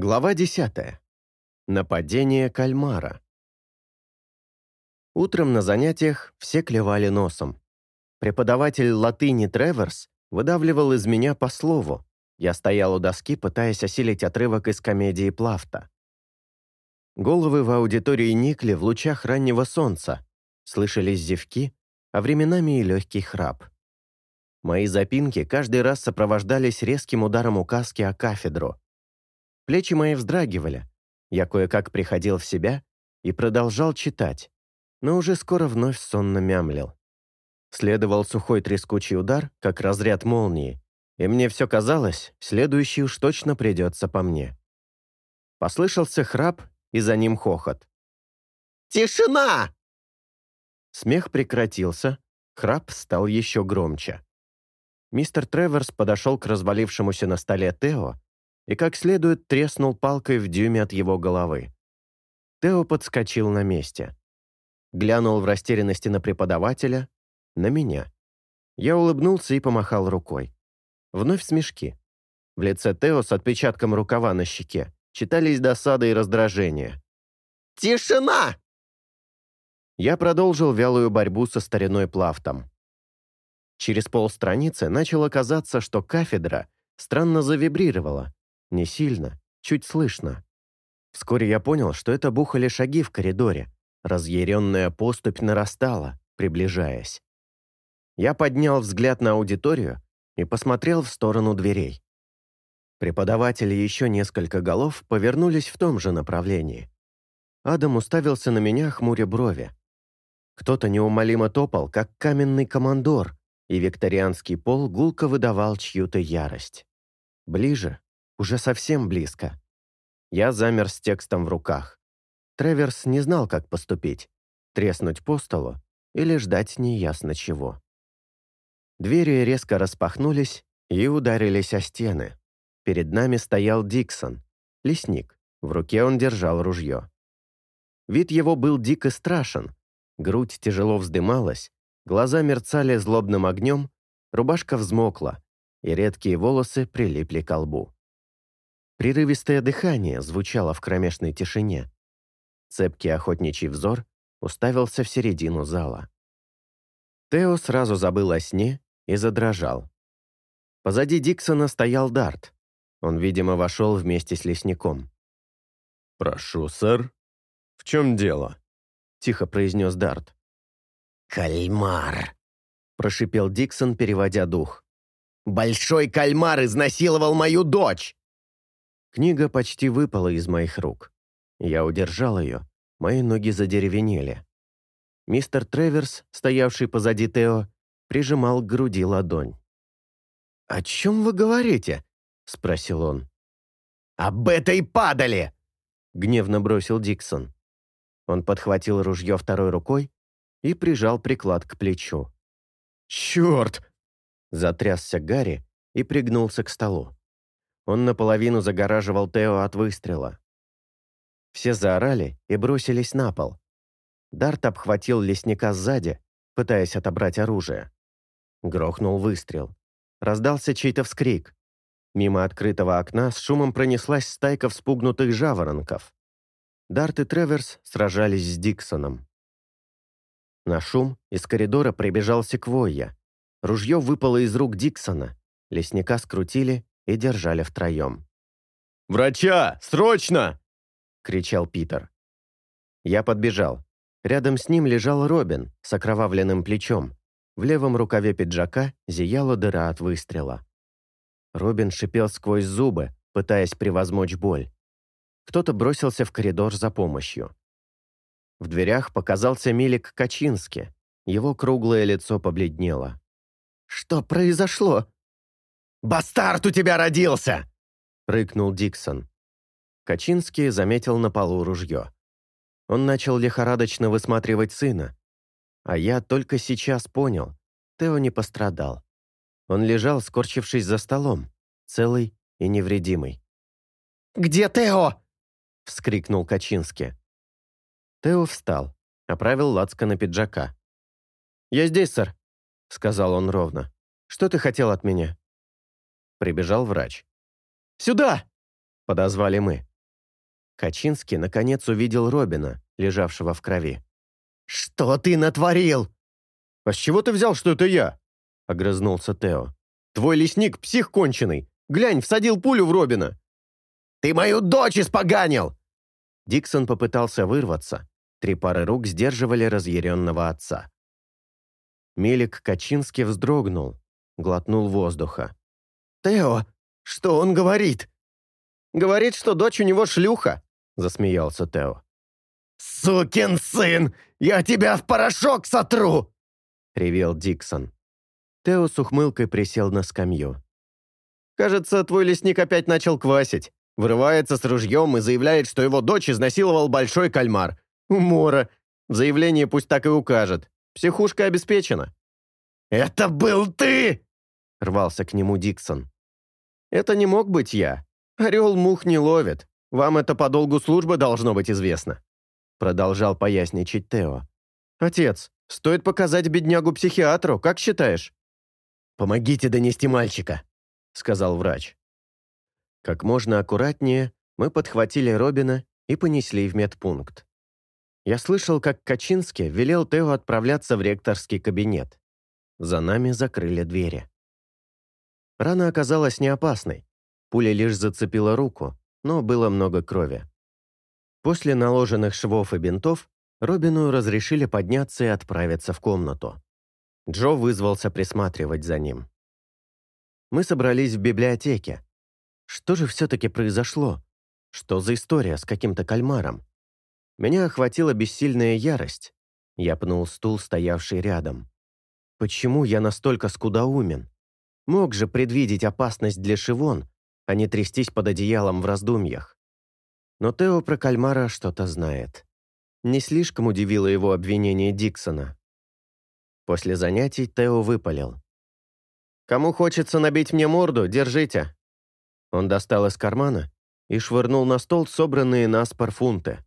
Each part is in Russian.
Глава 10. Нападение кальмара. Утром на занятиях все клевали носом. Преподаватель латыни Треверс выдавливал из меня по слову. Я стоял у доски, пытаясь осилить отрывок из комедии Плафта. Головы в аудитории никли в лучах раннего солнца. Слышались зевки, а временами и легкий храп. Мои запинки каждый раз сопровождались резким ударом указки о кафедру. Плечи мои вздрагивали. Я кое-как приходил в себя и продолжал читать, но уже скоро вновь сонно мямлил. Следовал сухой трескучий удар, как разряд молнии, и мне все казалось, следующий уж точно придется по мне. Послышался храп, и за ним хохот. «Тишина!» Смех прекратился, храп стал еще громче. Мистер Треверс подошел к развалившемуся на столе Тео и как следует треснул палкой в дюйме от его головы. Тео подскочил на месте. Глянул в растерянности на преподавателя, на меня. Я улыбнулся и помахал рукой. Вновь смешки. В лице Тео с отпечатком рукава на щеке читались досада и раздражение. «Тишина!» Я продолжил вялую борьбу со стариной Плафтом. Через полстраницы начало казаться, что кафедра странно завибрировала, не сильно, чуть слышно. Вскоре я понял, что это бухали шаги в коридоре. Разъяренная поступь нарастала, приближаясь. Я поднял взгляд на аудиторию и посмотрел в сторону дверей. Преподаватели еще несколько голов повернулись в том же направлении. Адам уставился на меня, хмуря брови. Кто-то неумолимо топал, как каменный командор, и викторианский пол гулко выдавал чью-то ярость. Ближе, уже совсем близко. Я замер с текстом в руках. Треверс не знал, как поступить. Треснуть по столу или ждать неясно чего. Двери резко распахнулись и ударились о стены. Перед нами стоял Диксон, лесник. В руке он держал ружье. Вид его был дико страшен. Грудь тяжело вздымалась, глаза мерцали злобным огнем, рубашка взмокла, и редкие волосы прилипли к лбу. Прерывистое дыхание звучало в кромешной тишине. Цепкий охотничий взор уставился в середину зала. Тео сразу забыл о сне и задрожал. Позади Диксона стоял Дарт. Он, видимо, вошел вместе с лесником. «Прошу, сэр. В чем дело?» — тихо произнес Дарт. «Кальмар», — прошипел Диксон, переводя дух. «Большой кальмар изнасиловал мою дочь!» Книга почти выпала из моих рук. Я удержал ее, мои ноги задеревенели. Мистер Треверс, стоявший позади Тео, прижимал к груди ладонь. «О чем вы говорите?» — спросил он. «Об этой падали!» — гневно бросил Диксон. Он подхватил ружье второй рукой и прижал приклад к плечу. «Черт!» — затрясся Гарри и пригнулся к столу. Он наполовину загораживал Тео от выстрела. Все заорали и бросились на пол. Дарт обхватил лесника сзади, пытаясь отобрать оружие. Грохнул выстрел. Раздался чей-то вскрик. Мимо открытого окна с шумом пронеслась стайка вспугнутых жаворонков. Дарт и Треверс сражались с Диксоном. На шум из коридора прибежал секвойя. Ружье выпало из рук Диксона. Лесника скрутили и держали втроем. «Врача! Срочно!» — кричал Питер. Я подбежал. Рядом с ним лежал Робин с окровавленным плечом. В левом рукаве пиджака зияла дыра от выстрела. Робин шипел сквозь зубы, пытаясь превозмочь боль. Кто-то бросился в коридор за помощью. В дверях показался Милик Качински. Его круглое лицо побледнело. «Что произошло?» «Бастард у тебя родился!» — рыкнул Диксон. Качинский заметил на полу ружье. Он начал лихорадочно высматривать сына. А я только сейчас понял, Тео не пострадал. Он лежал, скорчившись за столом, целый и невредимый. «Где Тео?» — вскрикнул Качинский. Тео встал, оправил лацко на пиджака. «Я здесь, сэр», — сказал он ровно. «Что ты хотел от меня?» Прибежал врач. «Сюда!» — подозвали мы. Качинский наконец увидел Робина, лежавшего в крови. «Что ты натворил?» «А с чего ты взял, что это я?» — огрызнулся Тео. «Твой лесник — псих конченый. Глянь, всадил пулю в Робина». «Ты мою дочь испоганил!» Диксон попытался вырваться. Три пары рук сдерживали разъяренного отца. Мелик Качинский вздрогнул, глотнул воздуха. «Тео, что он говорит?» «Говорит, что дочь у него шлюха», — засмеялся Тео. «Сукин сын! Я тебя в порошок сотру!» — ревел Диксон. Тео с ухмылкой присел на скамью. «Кажется, твой лесник опять начал квасить. Врывается с ружьем и заявляет, что его дочь изнасиловал большой кальмар. Умора. В заявлении пусть так и укажет. Психушка обеспечена». «Это был ты!» — рвался к нему Диксон. «Это не мог быть я. Орел мух не ловит. Вам это по долгу службы должно быть известно», — продолжал поясничать Тео. «Отец, стоит показать беднягу психиатру, как считаешь?» «Помогите донести мальчика», — сказал врач. Как можно аккуратнее мы подхватили Робина и понесли в медпункт. Я слышал, как Качинский велел Тео отправляться в ректорский кабинет. За нами закрыли двери. Рана оказалась не опасной. Пуля лишь зацепила руку, но было много крови. После наложенных швов и бинтов Робину разрешили подняться и отправиться в комнату. Джо вызвался присматривать за ним. Мы собрались в библиотеке. Что же все-таки произошло? Что за история с каким-то кальмаром? Меня охватила бессильная ярость. Я пнул стул, стоявший рядом. Почему я настолько скудоумен? Мог же предвидеть опасность для Шивон, а не трястись под одеялом в раздумьях. Но Тео про кальмара что-то знает. Не слишком удивило его обвинение Диксона. После занятий Тео выпалил. «Кому хочется набить мне морду, держите». Он достал из кармана и швырнул на стол собранные на спор фунты.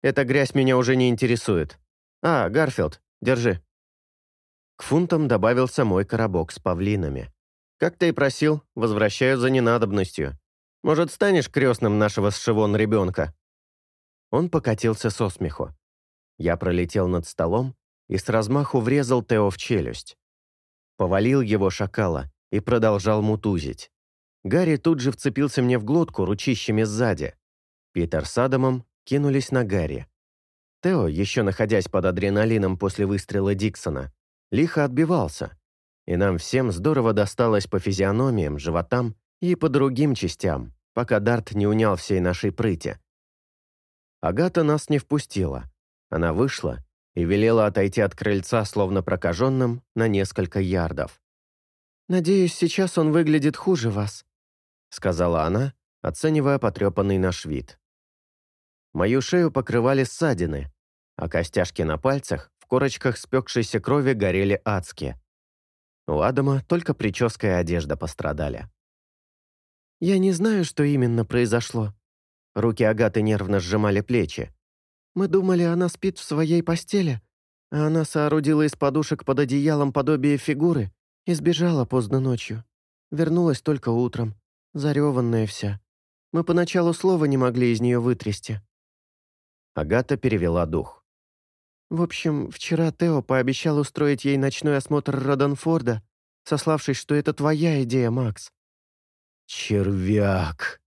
«Эта грязь меня уже не интересует. А, Гарфилд, держи». К фунтам добавился мой коробок с павлинами. Как ты и просил, возвращаю за ненадобностью. Может, станешь крестным нашего с ребенка?» Он покатился со смеху. Я пролетел над столом и с размаху врезал Тео в челюсть. Повалил его шакала и продолжал мутузить. Гарри тут же вцепился мне в глотку ручищами сзади. Питер с Адамом кинулись на Гарри. Тео, еще находясь под адреналином после выстрела Диксона, лихо отбивался, и нам всем здорово досталось по физиономиям, животам и по другим частям, пока Дарт не унял всей нашей прыти. Агата нас не впустила. Она вышла и велела отойти от крыльца, словно прокаженным, на несколько ярдов. «Надеюсь, сейчас он выглядит хуже вас», — сказала она, оценивая потрепанный наш вид. Мою шею покрывали ссадины, а костяшки на пальцах в корочках спекшейся крови горели адски. У Адама только прическа и одежда пострадали. «Я не знаю, что именно произошло». Руки Агаты нервно сжимали плечи. «Мы думали, она спит в своей постели, а она соорудила из подушек под одеялом подобие фигуры и сбежала поздно ночью. Вернулась только утром, зареванная вся. Мы поначалу слова не могли из нее вытрясти». Агата перевела дух. В общем, вчера Тео пообещал устроить ей ночной осмотр Роденфорда, сославшись, что это твоя идея, Макс. Червяк.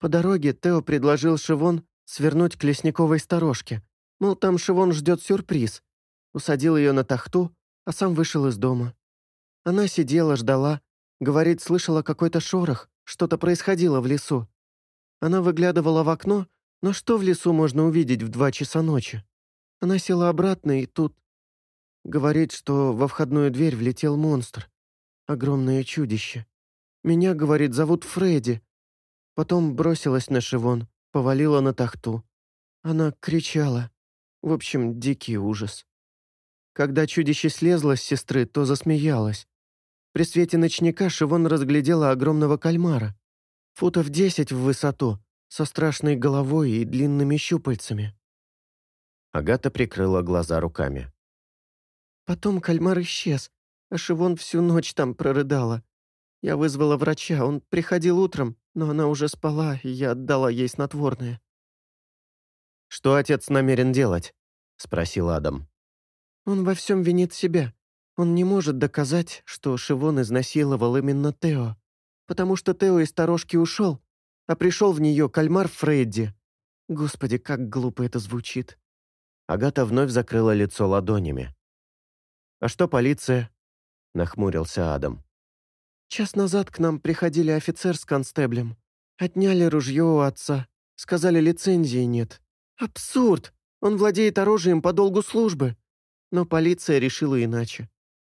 По дороге Тео предложил Шивон свернуть к лесниковой сторожке. Мол, там Шивон ждет сюрприз. Усадил ее на тахту, а сам вышел из дома. Она сидела, ждала. Говорит, слышала какой-то шорох, что-то происходило в лесу. Она выглядывала в окно, но что в лесу можно увидеть в два часа ночи? Она села обратно, и тут... Говорит, что во входную дверь влетел монстр. Огромное чудище. Меня, говорит, зовут Фредди. Потом бросилась на Шивон, повалила на тахту. Она кричала. В общем, дикий ужас. Когда чудище слезло с сестры, то засмеялась. При свете ночника Шивон разглядела огромного кальмара. Футов десять в высоту, со страшной головой и длинными щупальцами. Агата прикрыла глаза руками. Потом кальмар исчез, а Шивон всю ночь там прорыдала. Я вызвала врача, он приходил утром, но она уже спала, и я отдала ей снотворное. «Что отец намерен делать?» — спросил Адам. «Он во всем винит себя. Он не может доказать, что Шивон изнасиловал именно Тео, потому что Тео из сторожки ушел, а пришел в нее кальмар Фредди. Господи, как глупо это звучит». Агата вновь закрыла лицо ладонями. «А что полиция?» — нахмурился Адам. «Час назад к нам приходили офицер с констеблем. Отняли ружье у отца. Сказали, лицензии нет. Абсурд! Он владеет оружием по долгу службы. Но полиция решила иначе.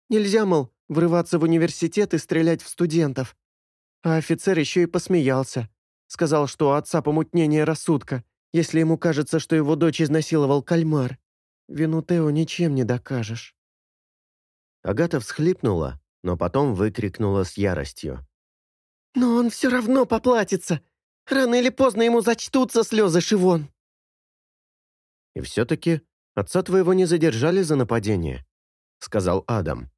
Нельзя, мол, врываться в университет и стрелять в студентов. А офицер еще и посмеялся. Сказал, что у отца помутнение рассудка, если ему кажется, что его дочь изнасиловал кальмар. Вину Тео ничем не докажешь. Агата всхлипнула, но потом выкрикнула с яростью. «Но он все равно поплатится! Рано или поздно ему зачтутся слезы, Шивон!» «И все-таки отца твоего не задержали за нападение», — сказал Адам.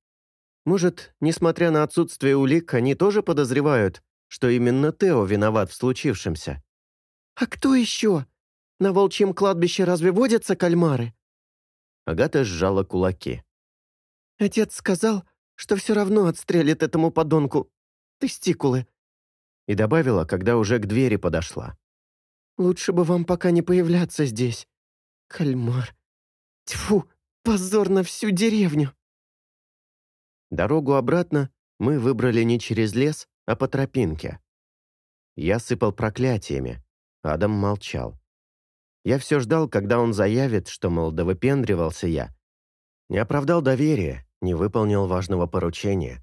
«Может, несмотря на отсутствие улик, они тоже подозревают, что именно Тео виноват в случившемся?» «А кто еще? На волчьем кладбище разве водятся кальмары?» Агата сжала кулаки. «Отец сказал, что все равно отстрелит этому подонку тестикулы». И добавила, когда уже к двери подошла. «Лучше бы вам пока не появляться здесь. Кальмар. Тьфу, позор на всю деревню. Дорогу обратно мы выбрали не через лес, а по тропинке. Я сыпал проклятиями. Адам молчал. Я все ждал, когда он заявит, что, мол, да выпендривался я. Не оправдал доверия, не выполнил важного поручения.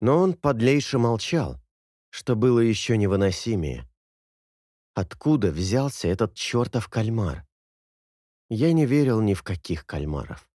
Но он подлейше молчал, что было еще невыносимее. Откуда взялся этот чертов кальмар? Я не верил ни в каких кальмаров.